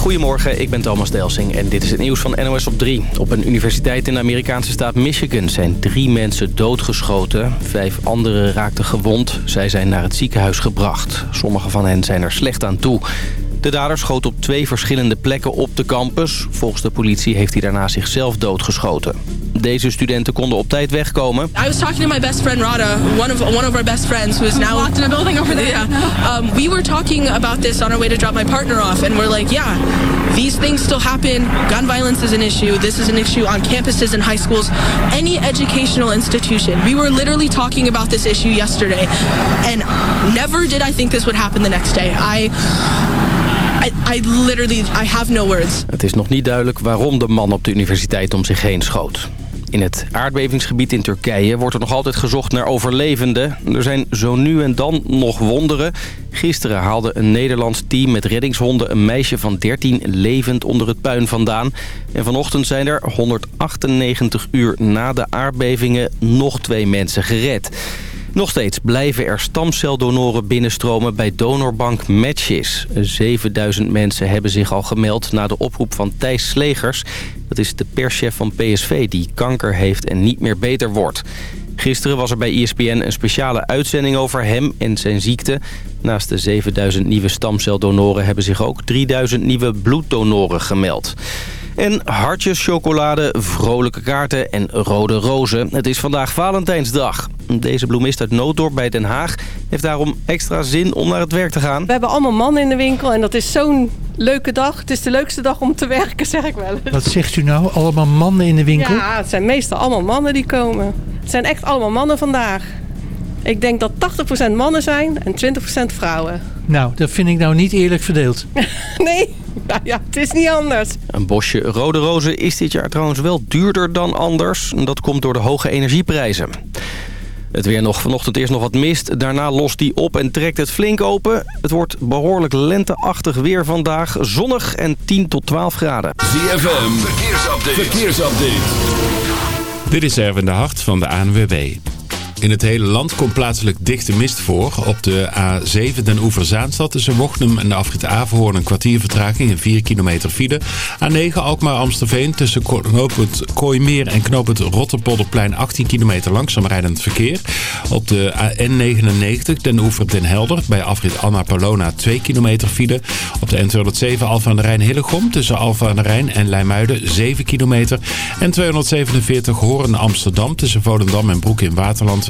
Goedemorgen, ik ben Thomas Delsing en dit is het nieuws van NOS op 3. Op een universiteit in de Amerikaanse staat Michigan zijn drie mensen doodgeschoten. Vijf anderen raakten gewond. Zij zijn naar het ziekenhuis gebracht. Sommige van hen zijn er slecht aan toe. De dader schoot op twee verschillende plekken op de campus. Volgens de politie heeft hij daarna zichzelf doodgeschoten. Deze studenten konden op tijd wegkomen. I was talking to my best friend Rada, one of one of our best friends who is now locked in a building over there. Yeah. Um, we were talking about this on our way to drop my partner off and we're like, yeah, these things still happen. Gun violence is an issue. This is an issue on campuses and high schools, any educational institution. We were literally talking about this issue yesterday and never did I think this would happen the next day. I I, I literally, I have no words. Het is nog niet duidelijk waarom de man op de universiteit om zich heen schoot. In het aardbevingsgebied in Turkije wordt er nog altijd gezocht naar overlevenden. Er zijn zo nu en dan nog wonderen. Gisteren haalde een Nederlands team met reddingshonden een meisje van 13 levend onder het puin vandaan. En vanochtend zijn er 198 uur na de aardbevingen nog twee mensen gered. Nog steeds blijven er stamceldonoren binnenstromen bij donorbank Matches. 7000 mensen hebben zich al gemeld na de oproep van Thijs Slegers. Dat is de perschef van PSV die kanker heeft en niet meer beter wordt. Gisteren was er bij ESPN een speciale uitzending over hem en zijn ziekte. Naast de 7000 nieuwe stamceldonoren hebben zich ook 3000 nieuwe bloeddonoren gemeld. En hartjes, chocolade, vrolijke kaarten en rode rozen. Het is vandaag Valentijnsdag. Deze bloemist uit Nooddorp bij Den Haag heeft daarom extra zin om naar het werk te gaan. We hebben allemaal mannen in de winkel en dat is zo'n leuke dag. Het is de leukste dag om te werken, zeg ik wel. Wat zegt u nou? Allemaal mannen in de winkel? Ja, het zijn meestal allemaal mannen die komen. Het zijn echt allemaal mannen vandaag. Ik denk dat 80% mannen zijn en 20% vrouwen. Nou, dat vind ik nou niet eerlijk verdeeld. nee, nou ja, het is niet anders. Een bosje rode rozen is dit jaar trouwens wel duurder dan anders. Dat komt door de hoge energieprijzen. Het weer nog vanochtend eerst nog wat mist. Daarna lost die op en trekt het flink open. Het wordt behoorlijk lenteachtig weer vandaag. Zonnig en 10 tot 12 graden. ZFM, verkeersupdate. verkeersupdate. Dit is Erwin de Hart van de ANWB. In het hele land komt plaatselijk dichte mist voor. Op de A7 Den Oever-Zaanstad tussen Wochnum en de afrit Averhoorn een kwartier vertraging en 4 kilometer file. A9 Alkmaar-Amsterveen tussen knooppunt Kooimeer en knooppunt Rotterpolderplein 18 kilometer langzaam rijdend verkeer. Op de N99 Den Oever-Den Helder bij afrit Anna Palona 2 kilometer file. Op de N207 Alfa aan de Rijn-Hillegom tussen Alfa aan de Rijn en Leimuiden 7 kilometer. En 247 Hoorn-Amsterdam tussen Volendam en Broek in Waterland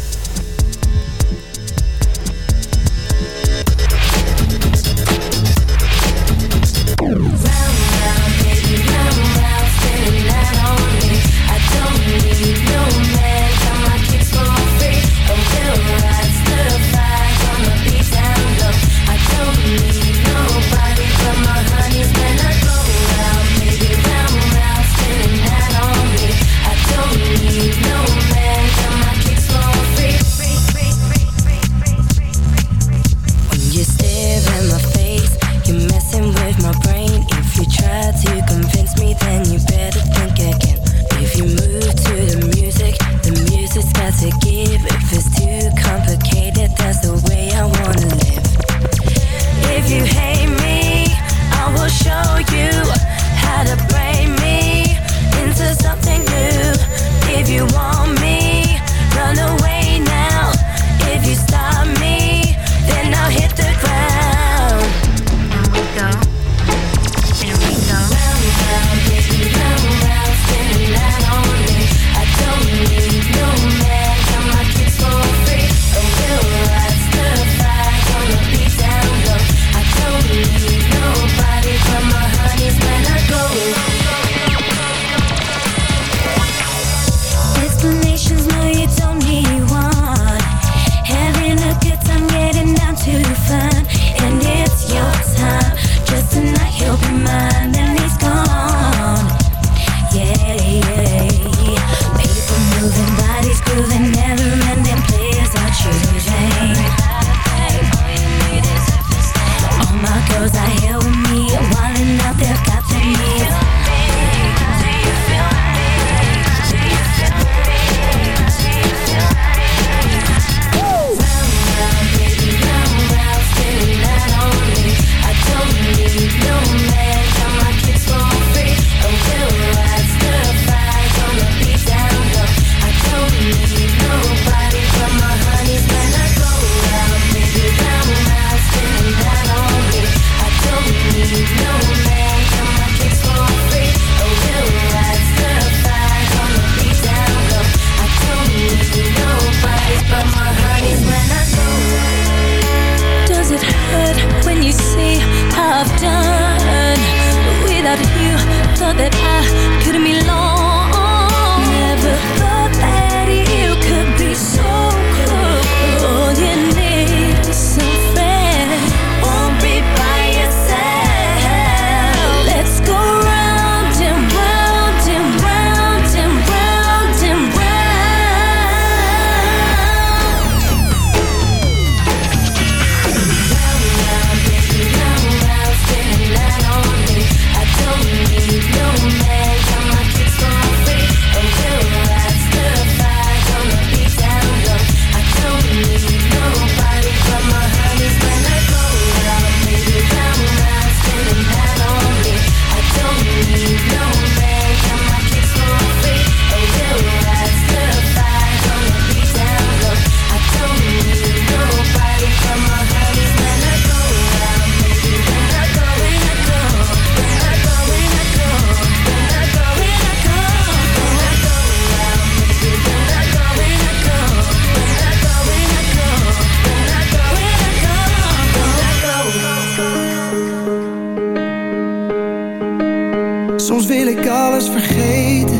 Soms wil ik alles vergeten,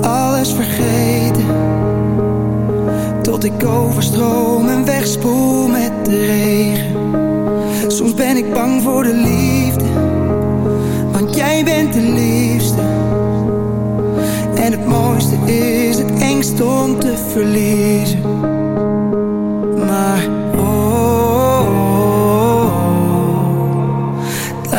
alles vergeten. Tot ik overstroom en wegspoel met de regen. Soms ben ik bang voor de liefde, want jij bent de liefste. En het mooiste is het engst om te verliezen.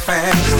fast.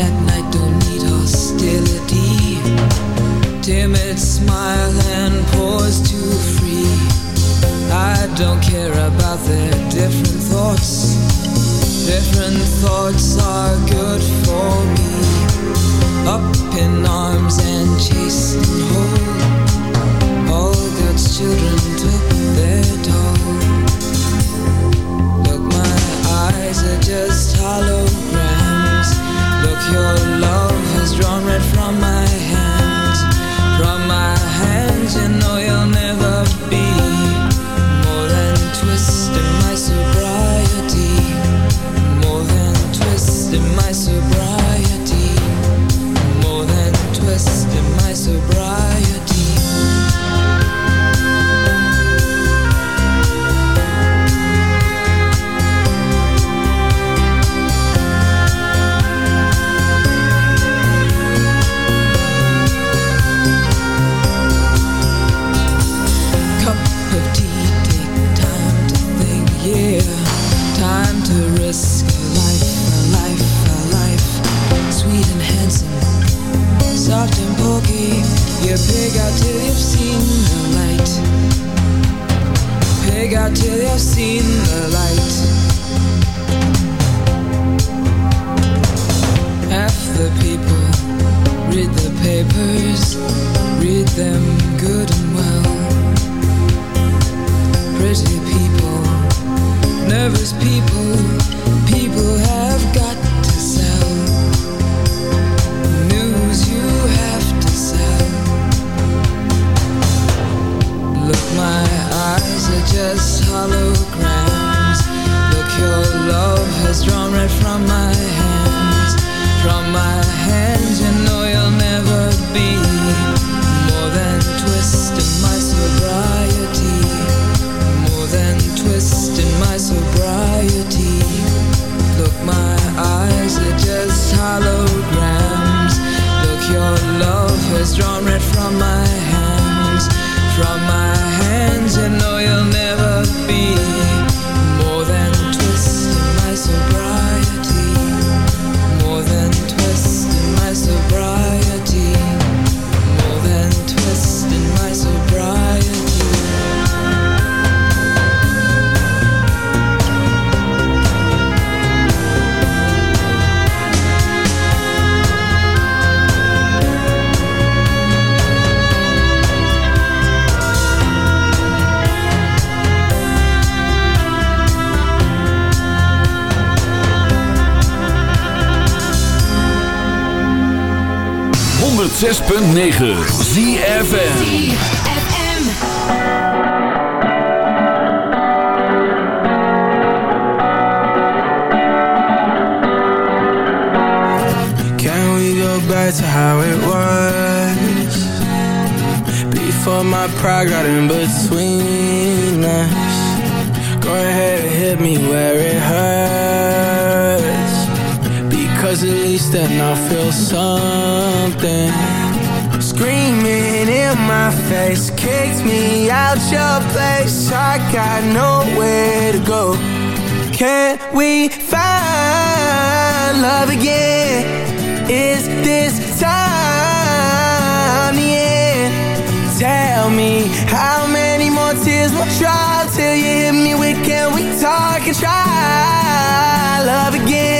at night got nowhere to go. Can we find love again? Is this time the end? Tell me how many more tears will try till you hit me with can we talk and try love again?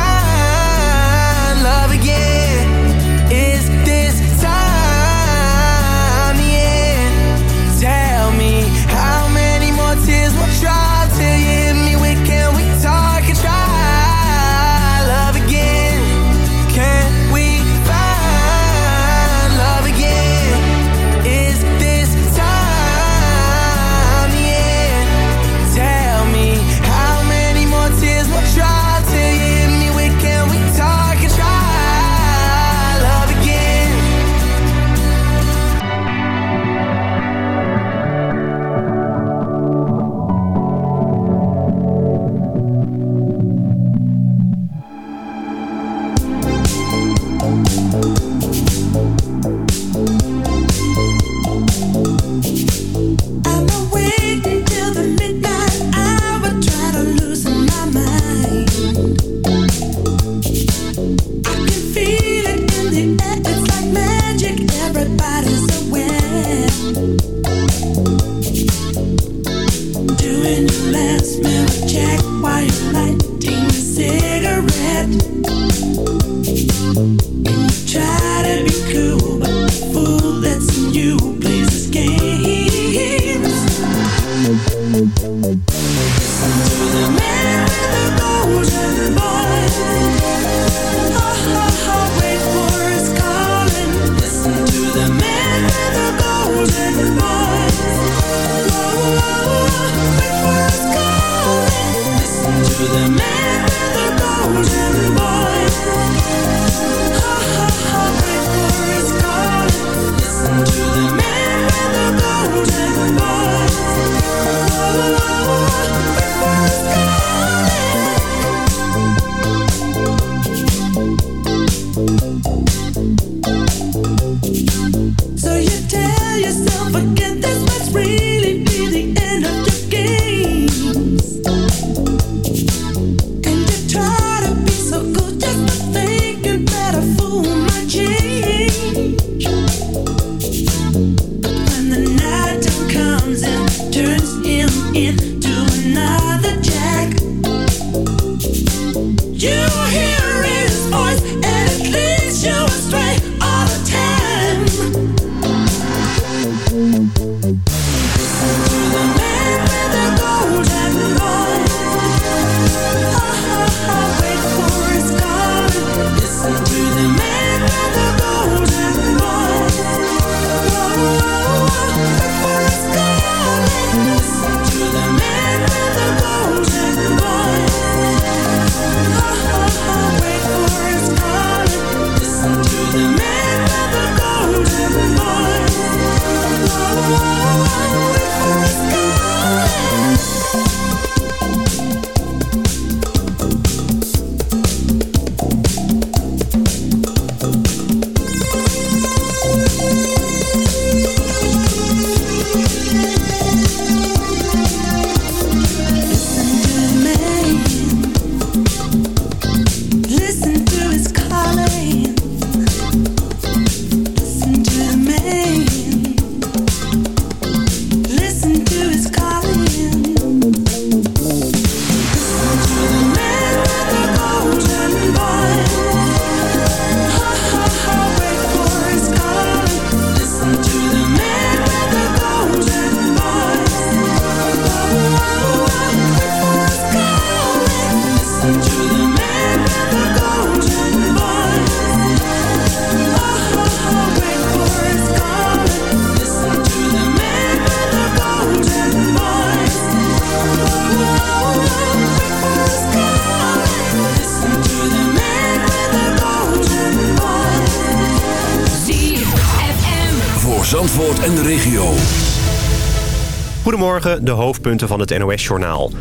De hoofdpunten van het NOS-journaal.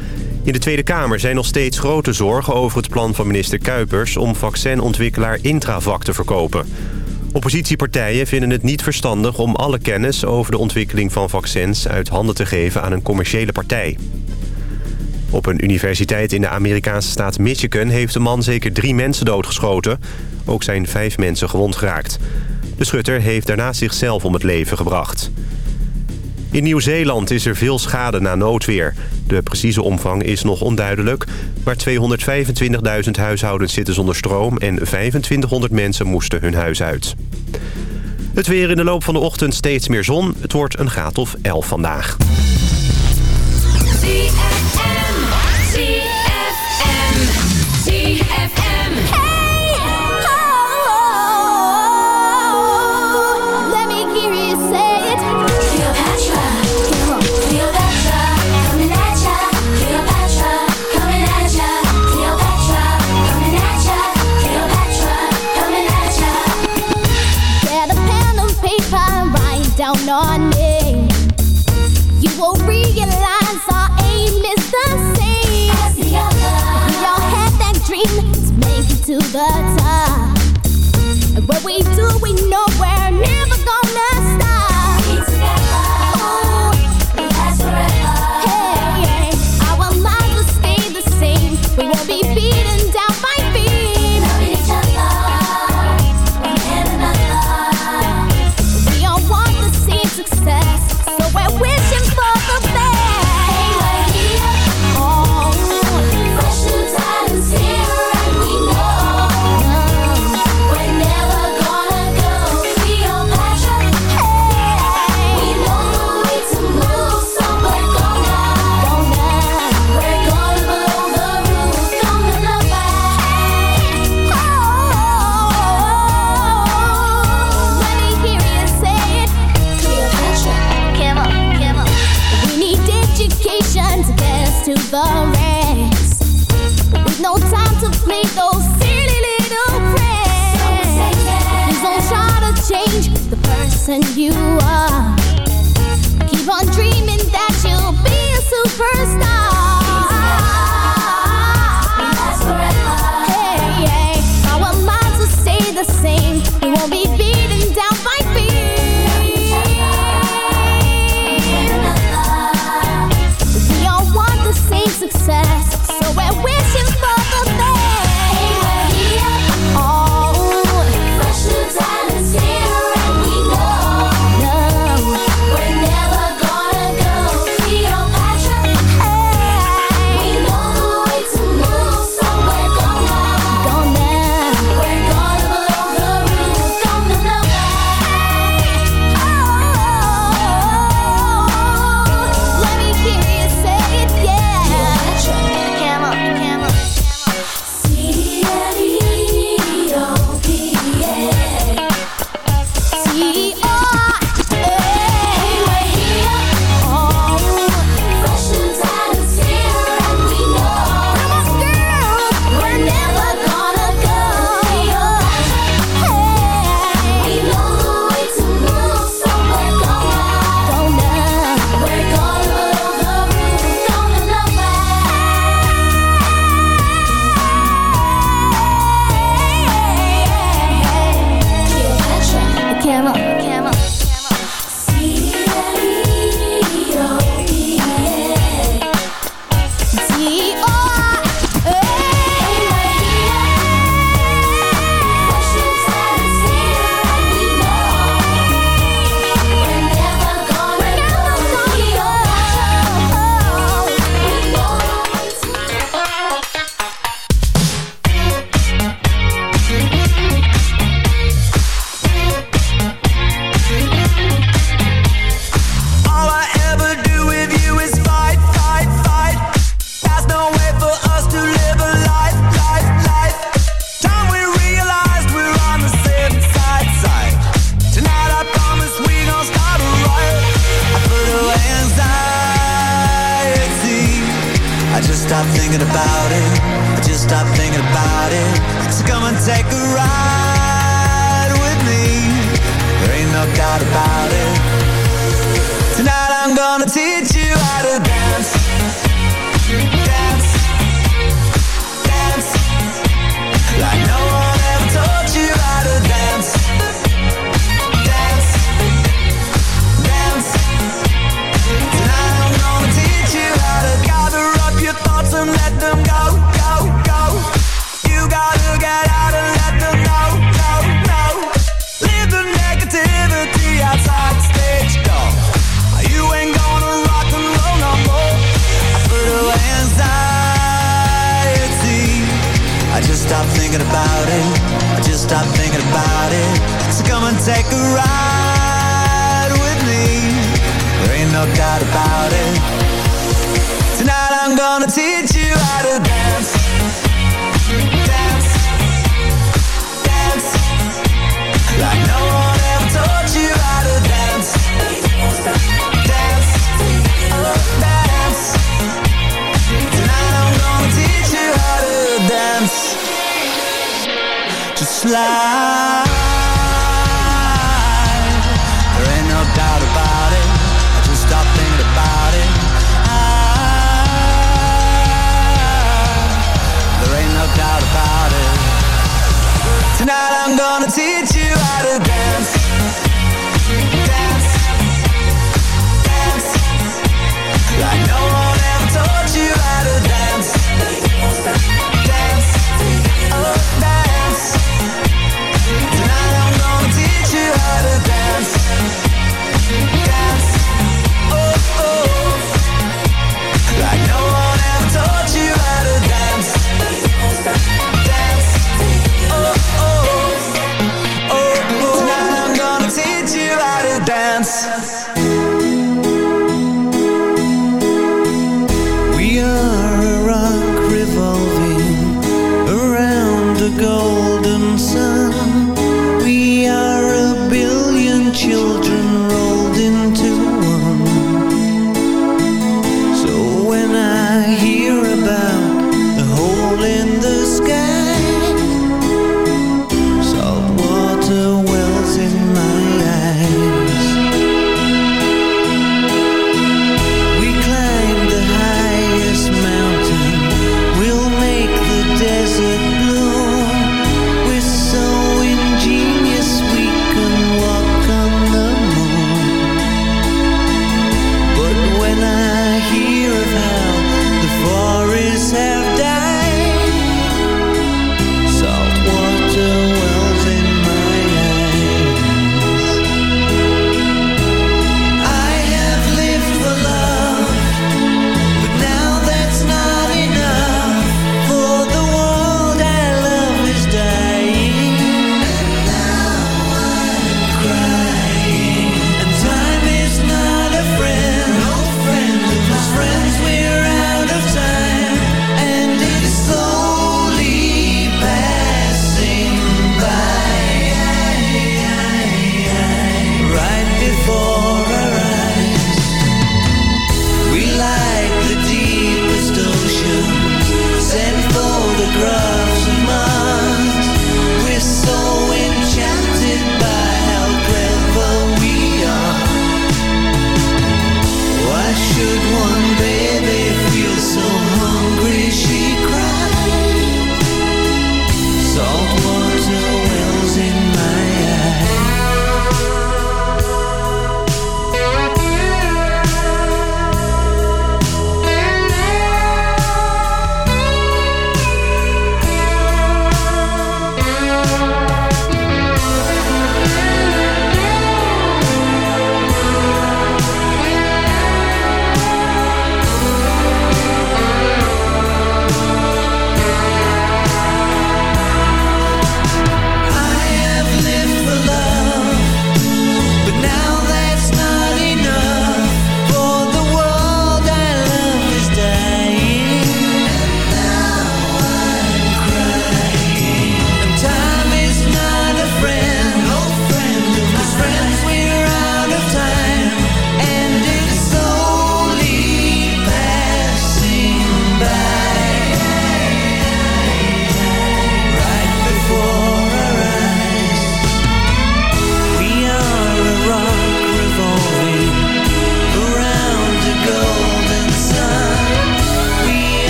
In de Tweede Kamer zijn nog steeds grote zorgen over het plan van minister Kuipers... om vaccinontwikkelaar Intravac te verkopen. Oppositiepartijen vinden het niet verstandig om alle kennis over de ontwikkeling van vaccins... uit handen te geven aan een commerciële partij. Op een universiteit in de Amerikaanse staat Michigan heeft de man zeker drie mensen doodgeschoten. Ook zijn vijf mensen gewond geraakt. De schutter heeft daarna zichzelf om het leven gebracht. In Nieuw-Zeeland is er veel schade na noodweer. De precieze omvang is nog onduidelijk, maar 225.000 huishoudens zitten zonder stroom en 2500 mensen moesten hun huis uit. Het weer in de loop van de ochtend steeds meer zon. Het wordt een graad of 11 vandaag. What we do, we know where.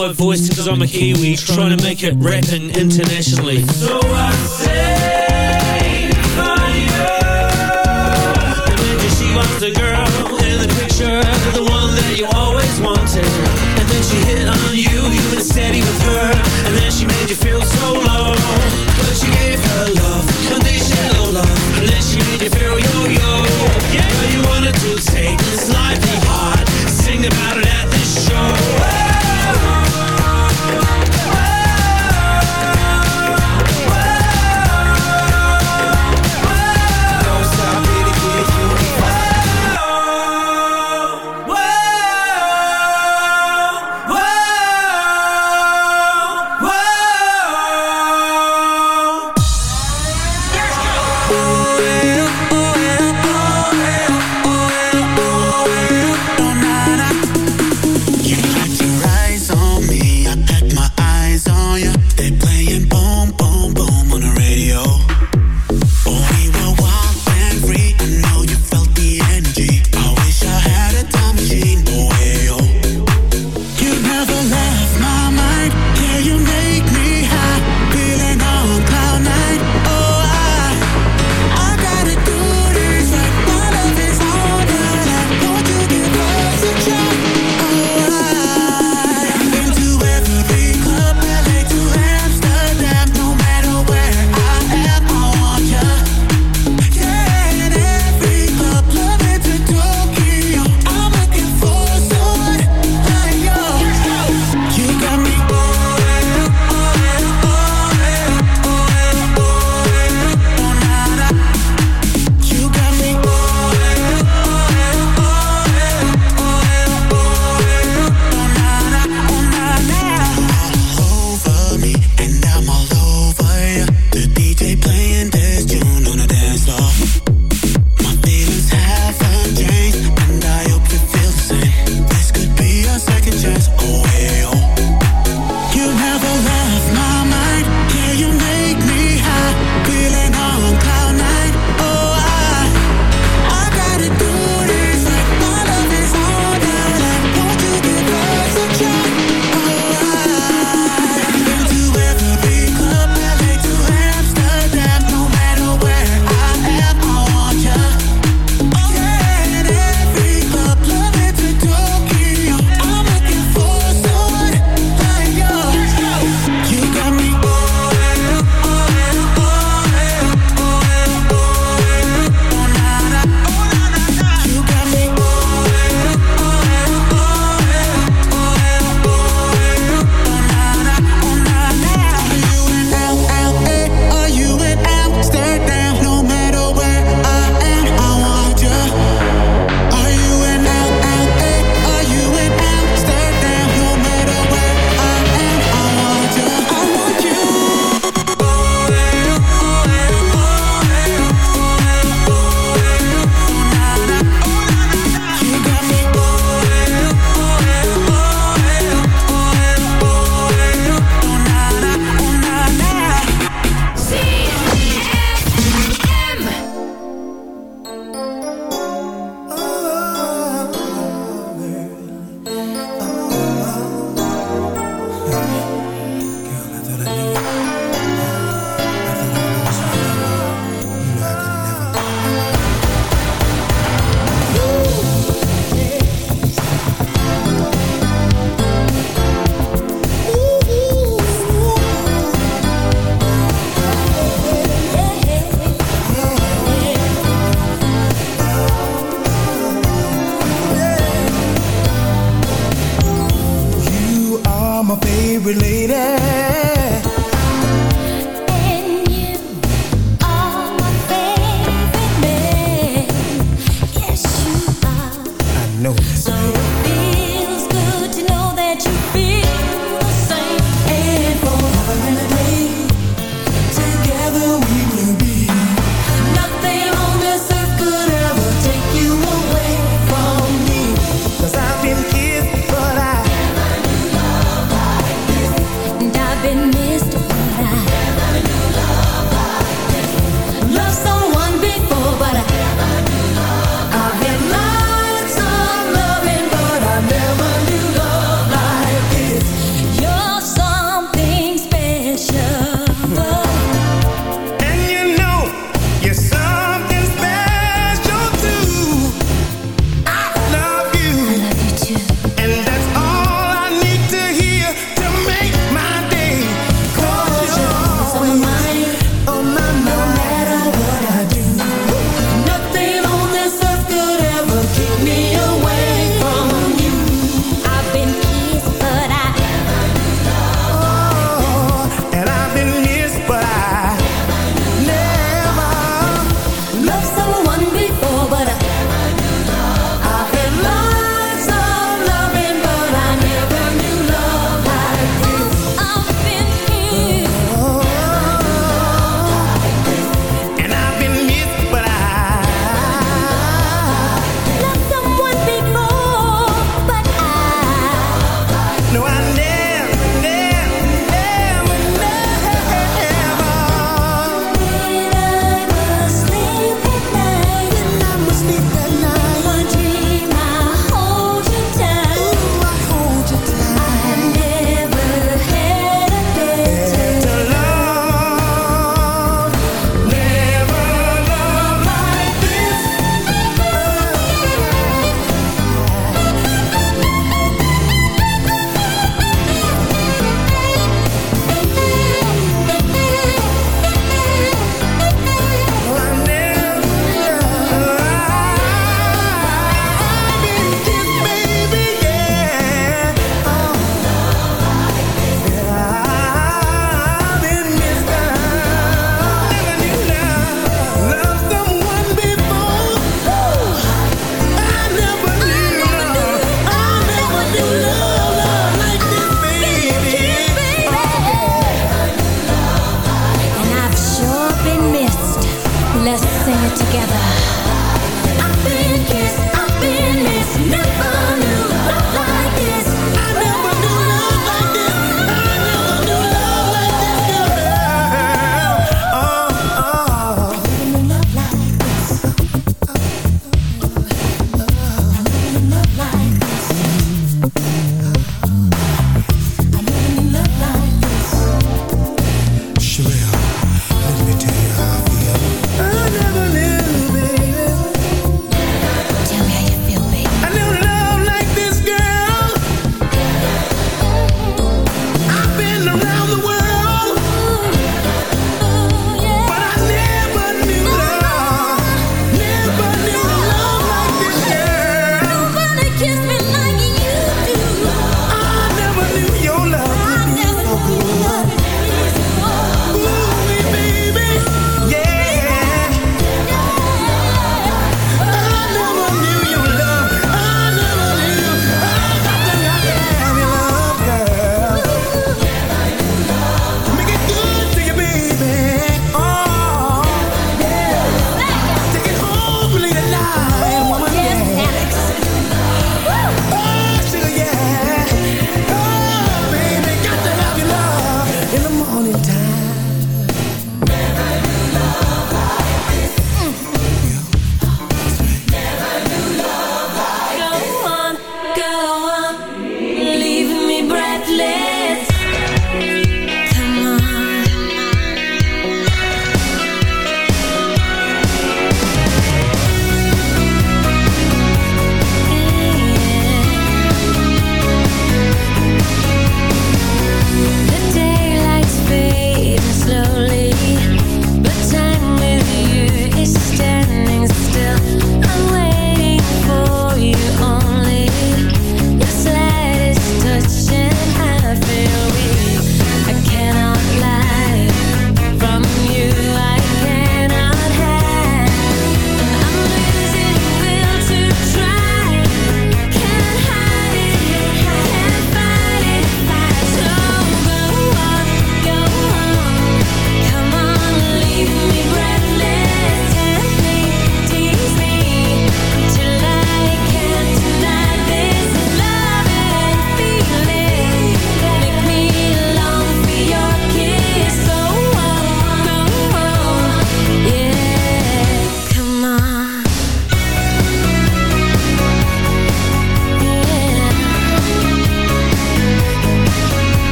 my voice because I'm a Kiwi trying to make it rapping internationally. So I say you. And she was the girl in the picture, the one that you always wanted. And then she hit on you, you were steady with her, and then she made you feel so low. But you gave her love, conditional love, and then she made you feel yo-yo. Yeah, you wanted to take this life